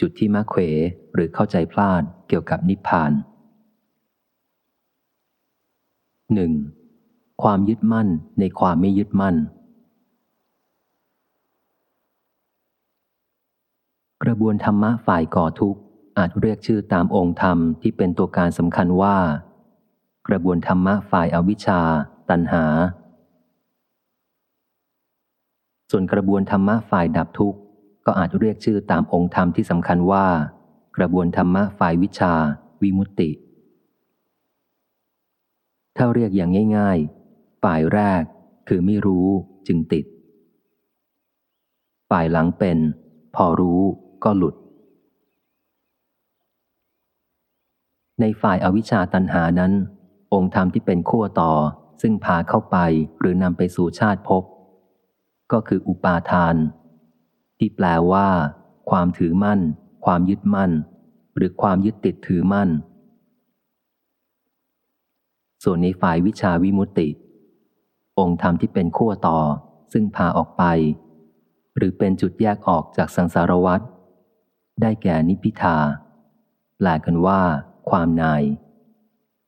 จุดที่มะเขวหรือเข้าใจพลาดเกี่ยวกับนิพพานหนึ่งความยึดมั่นในความไม่ยึดมั่น กระบวนธรรมะฝ่ายก่อทุกข์อาจเรียกชื่อตามองค์ธรรมที่เป็นตัวการสำคัญว่า กระบวนธรรมะฝ่ายอาวิชชา ตัณหา ส่วนกระบวนธรรมะฝ่ายดับทุกข์ ก็อาจเรียกชื่อตามองค์ธรรมที่สำคัญว่า กระบวนธรรมะฝ่ายวิชา วิมุตติ ถ้าเรียกอย่างง่าย ๆ ฝ่ายแรกคือไม่รู้จึงติด ฝ่ายหลังเป็น พอรู้ก็หลุด ในฝ่ายอาวิชชาตันหานั้น องค์ธรรมที่เป็นขั้วต่อซึ่งพาเข้าไปหรือนำไปสู่ชาติภพก็คืออุปาทาน ที่แปลว่า ความถือมั่น ความยึดมั่น หรือความยึดติดถือมั่น ส่วนในฝ่ายวิชาวิมุตติ องค์ธรรมที่เป็นขั้วต่อ ซึ่งพาออกไป หรือเป็นจุดแยกออกจากสังสารวัฏได้แก่นิพิทาแปลกันว่า ความนาย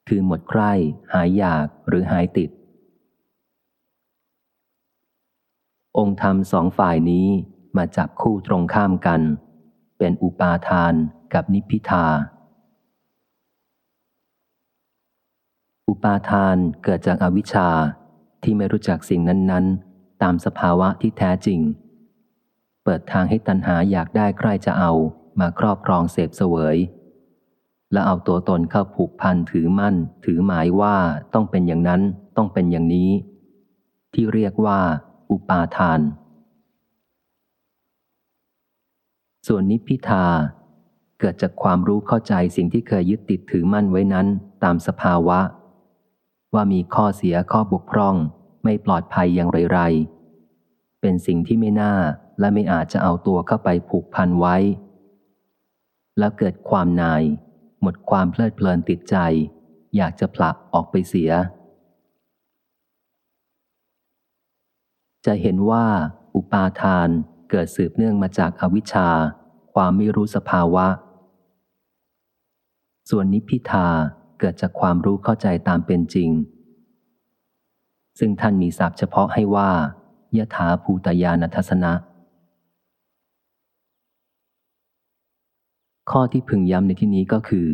คือหมดใคร่หายอยากหรือหายติด องค์ธรรมสองฝ่ายนี้ มาจับคู่ตรงข้ามกัน เป็นอุปาทานกับนิพิทา อุปาทานเกิดจากอวิชชาที่ไม่รู้จักสิ่งนั้น ๆ ตามสภาวะที่แท้จริง เปิดทางให้ตัณหาอยากได้ใครจะเอามาครอบครองเสพเสวย และเอาตัวตนเข้าผูกพันถือมั่น ถือหมายว่าต้องเป็นอย่างนั้นต้องเป็นอย่างนี้ ที่เรียกว่า อุปาทาน ส่วนนิพิทา เกิดจากความรู้เข้าใจสิ่งที่เคยยึดติดถือมั่นไว้นั้นตามสภาวะ ว่ามีข้อเสียข้อบกพร่อง ไม่ปลอดภัยอย่างไรไรเป็นสิ่งที่ไม่น่าและไม่อาจจะเอาตัวเข้าไปผูกพันไว้ แล้วเกิดความนาย หมดความเพลิดเพลินติดใจ อยากจะผลักออกไปเสีย จะเห็นว่าอุปาทาน เกิดสืบเนื่องมาจากอวิชชา ความไม่รู้สภาวะ ส่วนนิพิทาเกิดจากความรู้เข้าใจตามเป็นจริง ซึ่งท่านมีศัพท์เฉพาะให้ว่ายถาภูตยานทัศนะ ข้อที่พึงย้ำในที่นี้ก็คือ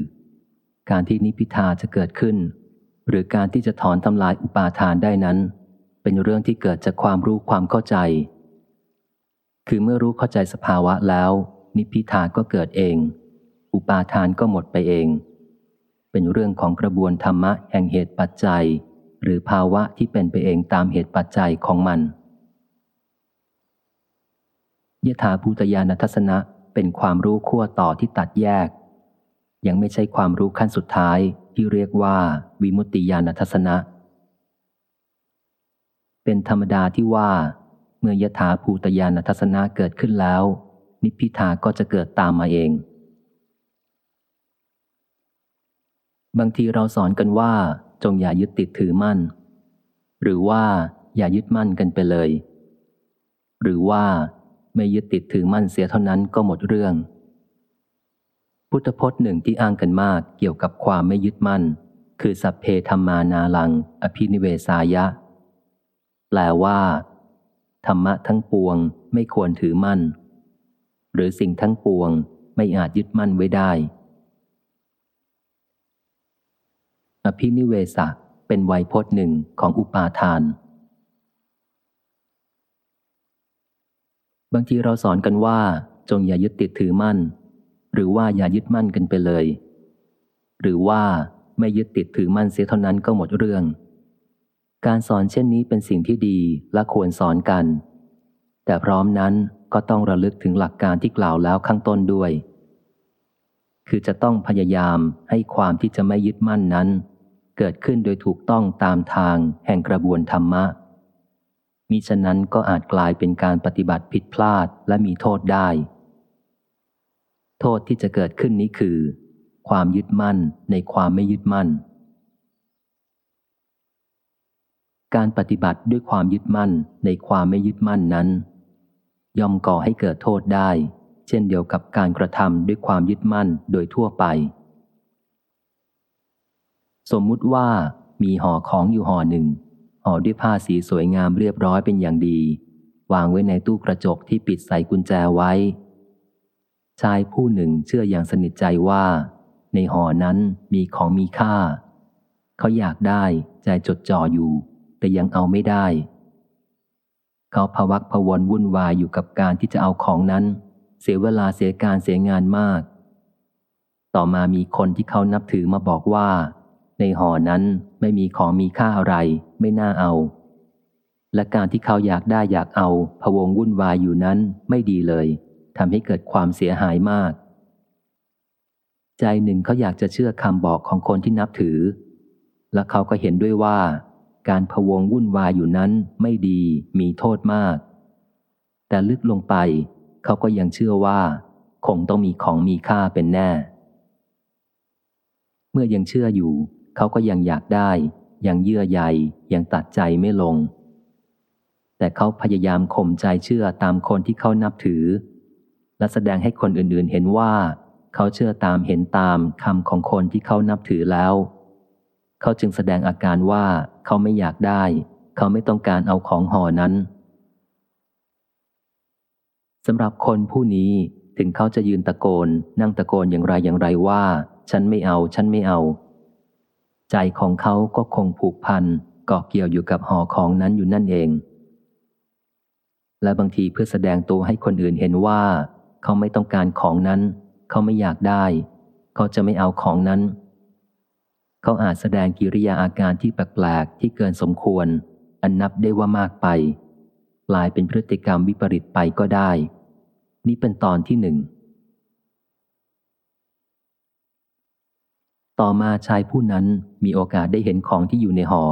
การที่นิพิทาจะเกิดขึ้น หรือการที่จะถอนทำลายอุปาทานได้นั้น เป็นเรื่องที่เกิดจากความรู้ความเข้าใจ คือเมื่อรู้เข้าใจสภาวะแล้ว นิพิทาก็เกิดเอง อุปาทานก็หมดไปเอง เป็นเรื่องของกระบวนธรรมะแห่งเหตุปัจจัย หรือภาวะที่เป็นไปเองตามเหตุปัจจัยของมันยถาภูตยานทัศนะเป็นความรู้ขั้วต่อที่ตัดแยก ยังไม่ใช่ความรู้ขั้นสุดท้ายที่เรียกว่า วิมุตติญาณทัศนะ เป็นธรรมดาที่ว่า เมื่อยถาภูตญาณทัศนะเกิดขึ้นแล้ว นิพพิทาก็จะเกิดตามมาเอง บางทีเราสอนกันว่า จงอย่ายึดติดถือมั่น หรือว่าอย่ายึดมั่นกันไปเลย หรือว่าไม่ยึดติดถือมั่นเสียเท่านั้นก็หมดเรื่อง พุทธพจน์หนึ่งที่อ้างกันมากเกี่ยวกับความไม่ยึดมั่น คือสัพเพธรรมานาลัง อภินิเวสายะ แปลว่า ธรรมะทั้งปวงไม่ควรถือมั่น หรือสิ่งทั้งปวงไม่อาจยึดมั่นไว้ได้ อภินิเวสะเป็นไวยพจน์หนึ่งของอุปาทาน บางทีเราสอนกันว่าจงอย่ายึดติดถือมั่น หรือว่าอย่ายึดมั่นกันไปเลย หรือว่าไม่ยึดติดถือมั่นเสียเท่านั้นก็หมดเรื่อง การสอนเช่นนี้เป็นสิ่งที่ดีและควรสอนกัน แต่พร้อมนั้นก็ต้องระลึกถึงหลักการที่กล่าวแล้วข้างต้นด้วย คือจะต้องพยายามให้ความที่จะไม่ยึดมั่นนั้น เกิดขึ้นโดยถูกต้องตามทางแห่งกระบวนธรรมะ มิฉะนั้นก็อาจกลายเป็นการปฏิบัติผิดพลาดและมีโทษได้ โทษที่จะเกิดขึ้นนี้คือ ความยึดมั่นในความไม่ยึดมั่น การปฏิบัติด้วยความยึดมั่นในความไม่ยึดมั่นนั้น ย่อมก่อให้เกิดโทษได้ เช่นเดียวกับการกระทำด้วยความยึดมั่นโดยทั่วไป สมมุติว่ามีห่อของอยู่ห่อหนึ่งห่อด้วยผ้าสีสวยงามเรียบร้อยเป็นอย่างดี วางไว้ในตู้กระจกที่ปิดใส่กุญแจไว้ ชายผู้หนึ่งเชื่ออย่างสนิทใจว่า ในห่อนั้นมีของมีค่า เขาอยากได้ใจจดจ่ออยู่ แต่ยังเอาไม่ได้ เขาพวักพวนวุ่นวายอยู่กับการที่จะเอาของนั้น เสียเวลาเสียการเสียงานมาก ต่อมามีคนที่เขานับถือมาบอกว่า ในห่อนั้นไม่มีของมีค่าอะไร ไม่น่าเอา และการที่เขาอยากได้อยากเอาพวงวุ่นวายอยู่นั้นไม่ดีเลยทำให้เกิดความเสียหายมาก ใจหนึ่งเขาอยากจะเชื่อคำบอกของคนที่นับถือ และเขาก็เห็นด้วยว่า การพวงวุ่นวายอยู่นั้นไม่ดีมีโทษมาก แต่ลึกลงไปเขาก็ยังเชื่อว่า คงต้องมีของมีค่าเป็นแน่ เมื่อยังเชื่ออยู่ เขาก็ยังอยากได้ ยังเยื่อใยยังตัดใจไม่ลง แต่เขาพยายามข่มใจเชื่อตามคนที่เขานับถือ และแสดงให้คนอื่นๆเห็นว่า เขาเชื่อตามเห็นตามคำของคนที่เขานับถือแล้ว เขาจึงแสดงอาการว่า เขาไม่อยากได้ เขาไม่ต้องการเอาของห่อนั้นสำหรับคนผู้นี้ถึงเขาจะยืนตะโกน นั่งตะโกนอย่างไรอย่างไรว่า ฉันไม่เอา ฉันไม่เอา ใจของเขาก็คงผูกพันเกาะเกี่ยวอยู่กับห่อของนั้นอยู่นั่นเอง และบางทีเพื่อแสดงตัวให้คนอื่นเห็นว่า เขาไม่ต้องการของนั้น เขาไม่อยากได้ เขาจะไม่เอาของนั้น เขาอาจแสดงกิริยาอาการที่แปลกๆที่เกินสมควร อันนับได้ว่ามากไป กลายเป็นพฤติกรรมวิปริตไปก็ได้ นี่เป็นตอนที่หนึ่ง ต่อมาชายผู้นั้นมีโอกาสได้เห็นของที่อยู่ในหอ่อ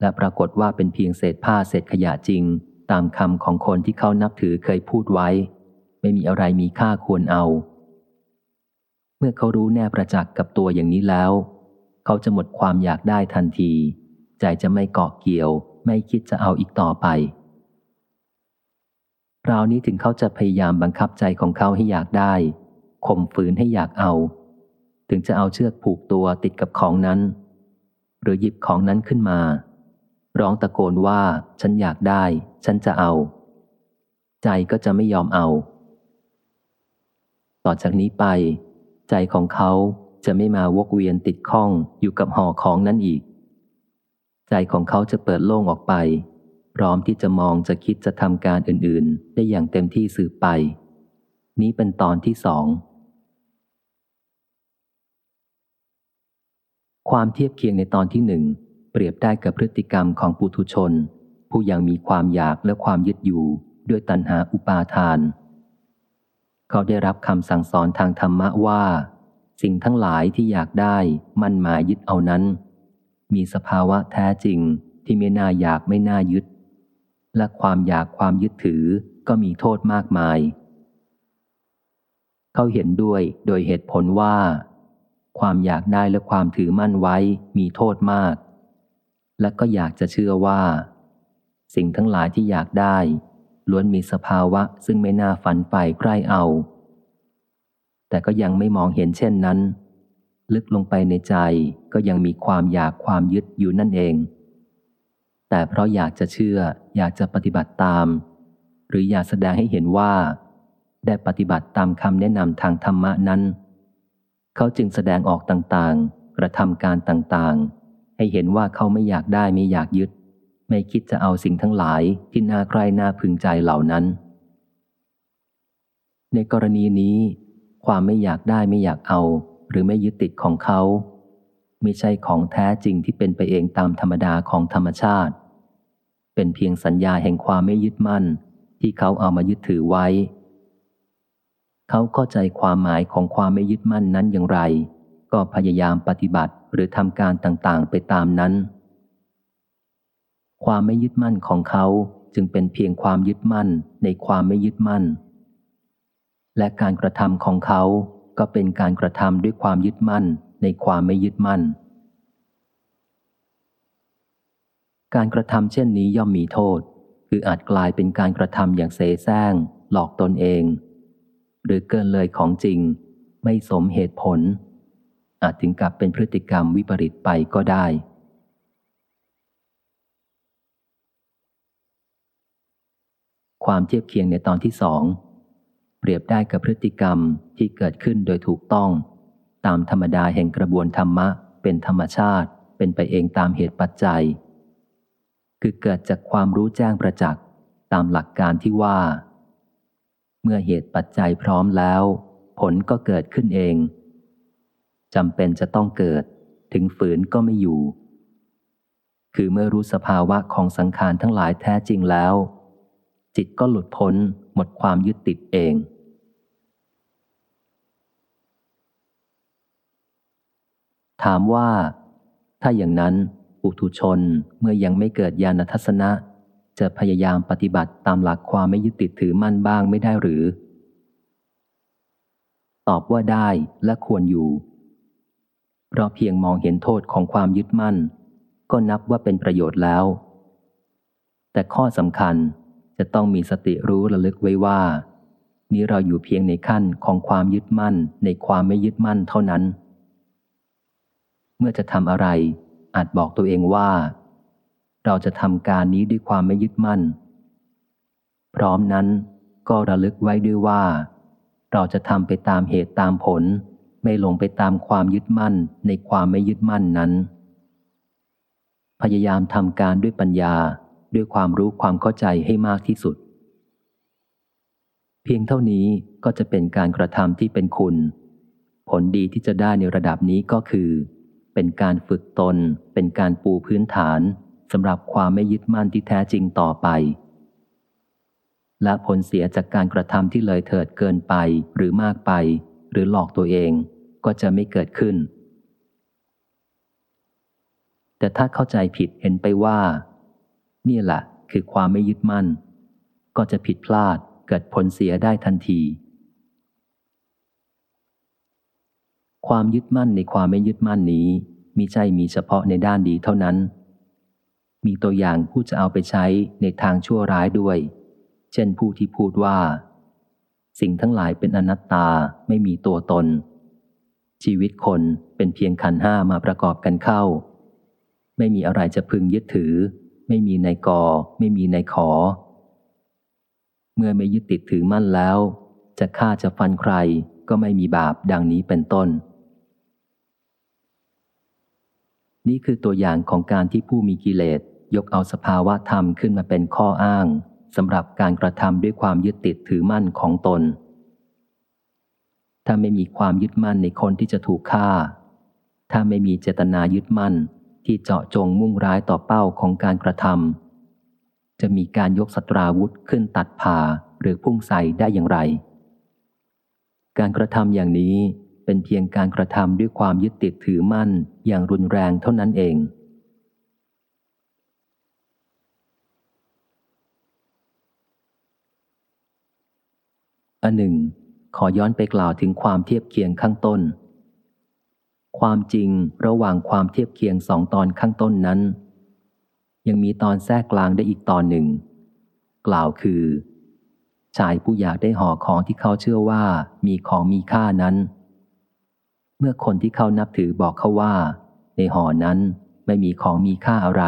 และปรากฏว่าเป็นเพียงเศษผ้าเศษขยะจริง ตามคำของคนที่เขานับถือเคยพูดไว้ ไม่มีอะไรมีค่าควรเอา เมื่อเขารู้แน่ประจักษ์กับตัวอย่างนี้แล้ว เขาจะหมดความอยากได้ทันที ใจจะไม่เกาะเกี่ยว ไม่คิดจะเอาอีกต่อไปคราวนี้ถึงเขาจะพยายามบังคับใจของเขาให้อยากได้ข่มฝืนให้อยากเอา ถึงจะเอาเชือกผูกตัวติดกับของนั้น หรือหยิบของนั้นขึ้นมา ร้องตะโกนว่าฉันอยากได้ ฉันจะเอา ใจก็จะไม่ยอมเอา ต่อจากนี้ไป ใจของเขา จะไม่มาวกเวียนติดข้องอยู่กับห่อของนั้นอีก ใจของเขาจะเปิดโล่งออกไป พร้อมที่จะมองจะคิดจะทำการอื่นๆ ได้อย่างเต็มที่สืบไป นี้เป็นตอนที่สอง ความเทียบเคียงในตอนที่หนึ่งเปรียบได้กับพฤติกรรมของปุถุชน ผู้ยังมีความอยากและความยึดอยู่ด้วยตัณหาอุปาทาน เขาได้รับคำสั่งสอนทางธรรมะว่า สิ่งทั้งหลายที่อยากได้มั่นหมายยึดเอานั้น มีสภาวะแท้จริงที่ไม่น่าอยากไม่น่ายึด และความอยากความยึดถือก็มีโทษมากมาย เขาเห็นด้วยโดยเหตุผลว่า ความอยากได้และความถือมั่นไว้มีโทษมาก และก็อยากจะเชื่อว่า สิ่งทั้งหลายที่อยากได้ล้วนมีสภาวะซึ่งไม่น่าฝันไปใกล้เอา แต่ก็ยังไม่มองเห็นเช่นนั้น ลึกลงไปในใจก็ยังมีความอยากความยึดอยู่นั่นเอง แต่เพราะอยากจะเชื่อ อยากจะปฏิบัติตาม หรืออยากแสดงให้เห็นว่า ได้ปฏิบัติตามคำแนะนำทางธรรมะนั้น เขาจึงแสดงออกต่างๆ กระทำการต่างๆ ให้เห็นว่าเขาไม่อยากได้ไม่อยากยึด ไม่คิดจะเอาสิ่งทั้งหลายที่น่าใคร่น่าพึงใจเหล่านั้น ในกรณีนี้ ความไม่อยากได้ไม่อยากเอา หรือไม่ยึดติดของเขา ไม่ใช่ของแท้จริงที่เป็นไปเองตามธรรมดาของธรรมชาติ เป็นเพียงสัญญาแห่งความไม่ยึดมั่น ที่เขาเอามายึดถือไว้ เขาเข้าใจความหมายของความไม่ยึดมั่นนั้นอย่างไร ก็พยายามปฏิบัติหรือทำการต่างๆ ไปตามนั้น ความไม่ยึดมั่นของเขาจึงเป็นเพียงความยึดมั่นในความไม่ยึดมั่น และการกระทำของเขาก็เป็นการกระทำด้วยความยึดมั่นในความไม่ยึดมั่น การกระทำเช่นนี้ย่อมมีโทษ คืออาจกลายเป็นการกระทำอย่างเสแสร้ง หลอกตนเอง หรือเกินเลยของจริง ไม่สมเหตุผล อาจถึงกับเป็นพฤติกรรมวิปริตไปก็ได้ ความเทียบเคียงในตอนที่สอง เปรียบได้กับพฤติกรรมที่เกิดขึ้นโดยถูกต้อง ตามธรรมดาแห่งกระบวนธรรมะ เป็นธรรมชาติ เป็นไปเองตามเหตุปัจจัย คือเกิดจากความรู้แจ้งประจักษ์ตามหลักการที่ว่า เมื่อเหตุปัจจัยพร้อมแล้ว ผลก็เกิดขึ้นเองจำเป็นจะต้องเกิด ถึงฝืนก็ไม่อยู่ คือเมื่อรู้สภาวะของสังขารทั้งหลายแท้จริงแล้ว จิตก็หลุดพ้นหมดความยึดติดเอง ถามว่า ถ้าอย่างนั้นปุถุชนเมื่อยังไม่เกิดญาณทัศนะ จะพยายามปฏิบัติตามหลักความไม่ยึดติดถือมั่นบ้างไม่ได้หรือ ตอบว่าได้และควรอยู่ เพราะเพียงมองเห็นโทษของความยึดมั่น ก็นับว่าเป็นประโยชน์แล้ว แต่ข้อสำคัญจะต้องมีสติรู้ระลึกไว้ว่า นี้เราอยู่เพียงในขั้นของความยึดมั่นในความไม่ยึดมั่นเท่านั้น เมื่อจะทำอะไร อาจบอกตัวเองว่า เราจะทำการนี้ด้วยความไม่ยึดมั่น พร้อมนั้นก็ระลึกไว้ด้วยว่า เราจะทำไปตามเหตุตามผล ไม่หลงไปตามความยึดมั่นในความไม่ยึดมั่นนั้น พยายามทำการด้วยปัญญาด้วยความรู้ความเข้าใจให้มากที่สุด เพียงเท่านี้ก็จะเป็นการกระทำที่เป็นคุณ ผลดีที่จะได้ในระดับนี้ก็คือ เป็นการฝึกตน เป็นการปูพื้นฐานสำหรับความไม่ยึดมั่นที่แท้จริงต่อไป และผลเสียจากการกระทำที่เลยเถิดเกินไปหรือมากไป หรือหลอกตัวเองก็จะไม่เกิดขึ้น แต่ถ้าเข้าใจผิดเห็นไปว่า นี่แหละคือความไม่ยึดมั่น ก็จะผิดพลาดเกิดผลเสียได้ทันที ความยึดมั่นในความไม่ยึดมั่นนี้มีใจมีเฉพาะในด้านดีเท่านั้น มีตัวอย่างผู้จะเอาไปใช้ในทางชั่วร้ายด้วย เช่นผู้ที่พูดว่า สิ่งทั้งหลายเป็นอนัตตาไม่มีตัวตน ชีวิตคนเป็นเพียงขันห้ามาประกอบกันเข้า ไม่มีอะไรจะพึงยึดถือ ไม่มีในกอ ไม่มีในขอ เมื่อไม่ยึดติดถือมั่นแล้ว จะฆ่าจะฟันใครก็ไม่มีบาปดังนี้เป็นต้น นี่คือตัวอย่างของการที่ผู้มีกิเลสยกเอาสภาวะธรรมขึ้นมาเป็นข้ออ้างสำหรับการกระทำด้วยความยึดติดถือมั่นของตน ถ้าไม่มีความยึดมั่นในคนที่จะถูกฆ่า ถ้าไม่มีเจตนายึดมั่นที่เจาะจงมุ่งร้ายต่อเป้าของการกระทำจะมีการยกสตราวุธขึ้นตัดผ่าหรือพุ่งใส่ได้อย่างไร การกระทำอย่างนี้ เป็นเพียงการกระทำด้วยความยึดติดถือมั่นอย่างรุนแรงเท่านั้นเอง อันหนึ่ง ขอย้อนไปกล่าวถึงความเทียบเคียงข้างต้น ความจริงระหว่างความเทียบเคียงสองตอนข้างต้นนั้น ยังมีตอนแทรกกลางได้อีกตอนหนึ่ง กล่าวคือชายผู้อยากได้ห่อของที่เขาเชื่อว่ามีของมีค่านั้น เมื่อคนที่เขานับถือบอกเขาว่า ในห่อนั้นไม่มีของมีค่าอะไร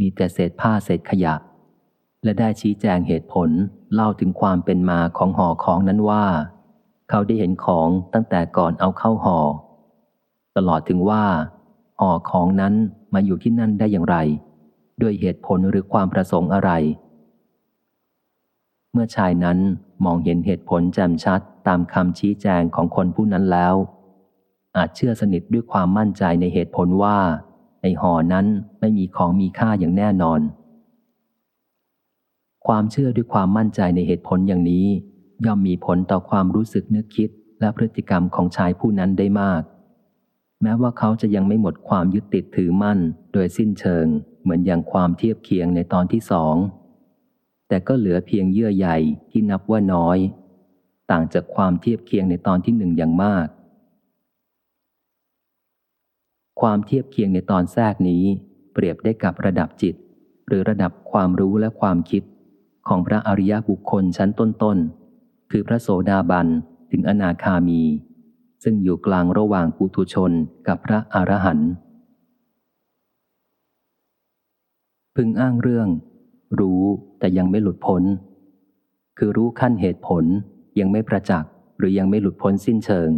มีแต่เศษผ้าเศษขยะ และได้ชี้แจงเหตุผลเล่าถึงความเป็นมาของห่อของนั้นว่า เขาได้เห็นของตั้งแต่ก่อนเอาเข้าห่อ ตลอดถึงว่าห่อของนั้นมาอยู่ที่นั่นได้อย่างไร ด้วยเหตุผลหรือความประสงค์อะไร เมื่อชายนั้นมองเห็นเหตุผลแจ่มชัดตามคำชี้แจงของคนผู้นั้นแล้ว อาจเชื่อสนิทด้วยความมั่นใจในเหตุผลว่า ในห่อนั้นไม่มีของมีค่าอย่างแน่นอน ความเชื่อด้วยความมั่นใจในเหตุผลอย่างนี้ ย่อมมีผลต่อความรู้สึกนึกคิดและพฤติกรรมของชายผู้นั้นได้มาก แม้ว่าเขาจะยังไม่หมดความยึดติดถือมั่น โดยสิ้นเชิง เหมือนอย่างความเทียบเคียงในตอนที่สอง แต่ก็เหลือเพียงเยื่อใยที่นับว่าน้อย ต่างจากความเทียบเคียงในตอนที่หนึ่งอย่างมาก ความเทียบเคียงในตอนแทรกนี้ เปรียบได้กับระดับจิต หรือระดับความรู้และความคิด ของพระอริยบุคคลชั้นต้นๆ คือพระโสดาบันถึงอนาคามี ซึ่งอยู่กลางระหว่างปุถุชนกับพระอรหันต์พึงอ้างเรื่อง รู้แต่ยังไม่หลุดพ้น คือรู้ขั้นเหตุผลยังไม่ประจักษ์หรือยังไม่หลุดพ้นสิ้นเชิง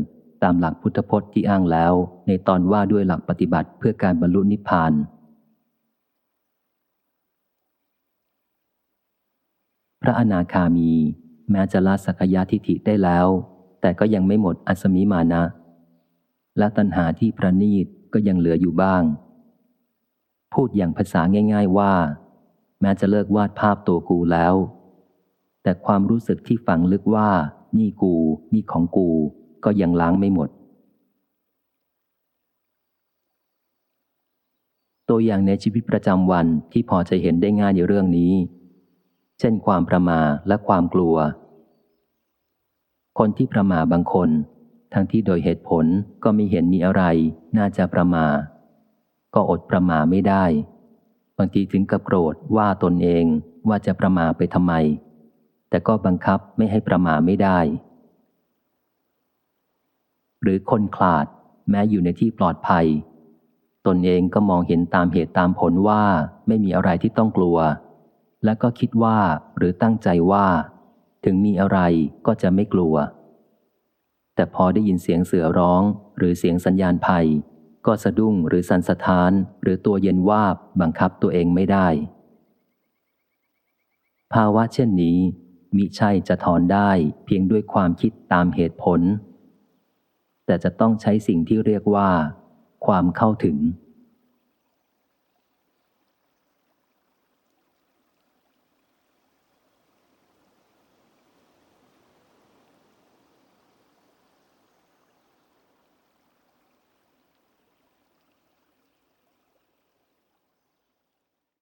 ตามหลักพุทธพจน์ที่อ้างแล้ว ในตอนว่าด้วยหลักปฏิบัติเพื่อการบรรลุนิพพาน พระอนาคามี แม้จะละสักยะทิฏฐิได้แล้ว แต่ก็ยังไม่หมดอัสมิมานะ และตัณหาที่ประณีตก็ยังเหลืออยู่บ้าง พูดอย่างภาษาง่าย ๆว่า แม้จะเลิกวาดภาพตัวกูแล้ว แต่ความรู้สึกที่ฝังลึกว่า นี่กู นี่ของกู ก็ยังล้างไม่หมด ตัวอย่างในชีวิตประจำวันที่พอจะเห็นได้ง่ายในเรื่องนี้ เช่นความประมาและความกลัว คนที่ประมาบางคน ทั้งที่โดยเหตุผลก็ไม่เห็นมีอะไร น่าจะประมา ก็อดประมาไม่ได้ บางทีถึงกับโกรธว่าตนเองว่าจะประมาไปทำไม แต่ก็บังคับไม่ให้ประมาไม่ได้ หรือคนขลาด แม้อยู่ในที่ปลอดภัย ตนเองก็มองเห็นตามเหตุตามผลว่าไม่มีอะไรที่ต้องกลัว และก็คิดว่าหรือตั้งใจว่า ถึงมีอะไรก็จะไม่กลัว แต่พอได้ยินเสียงเสือร้องหรือเสียงสัญญาณภัย ก็สะดุ้งหรือสันสะท้าน หรือตัวเย็นวาบบังคับตัวเองไม่ได้ ภาวะเช่นนี้มิใช่จะถอนได้เพียงด้วยความคิดตามเหตุผล แต่จะต้องใช้สิ่งที่เรียกว่า ความเข้าถึง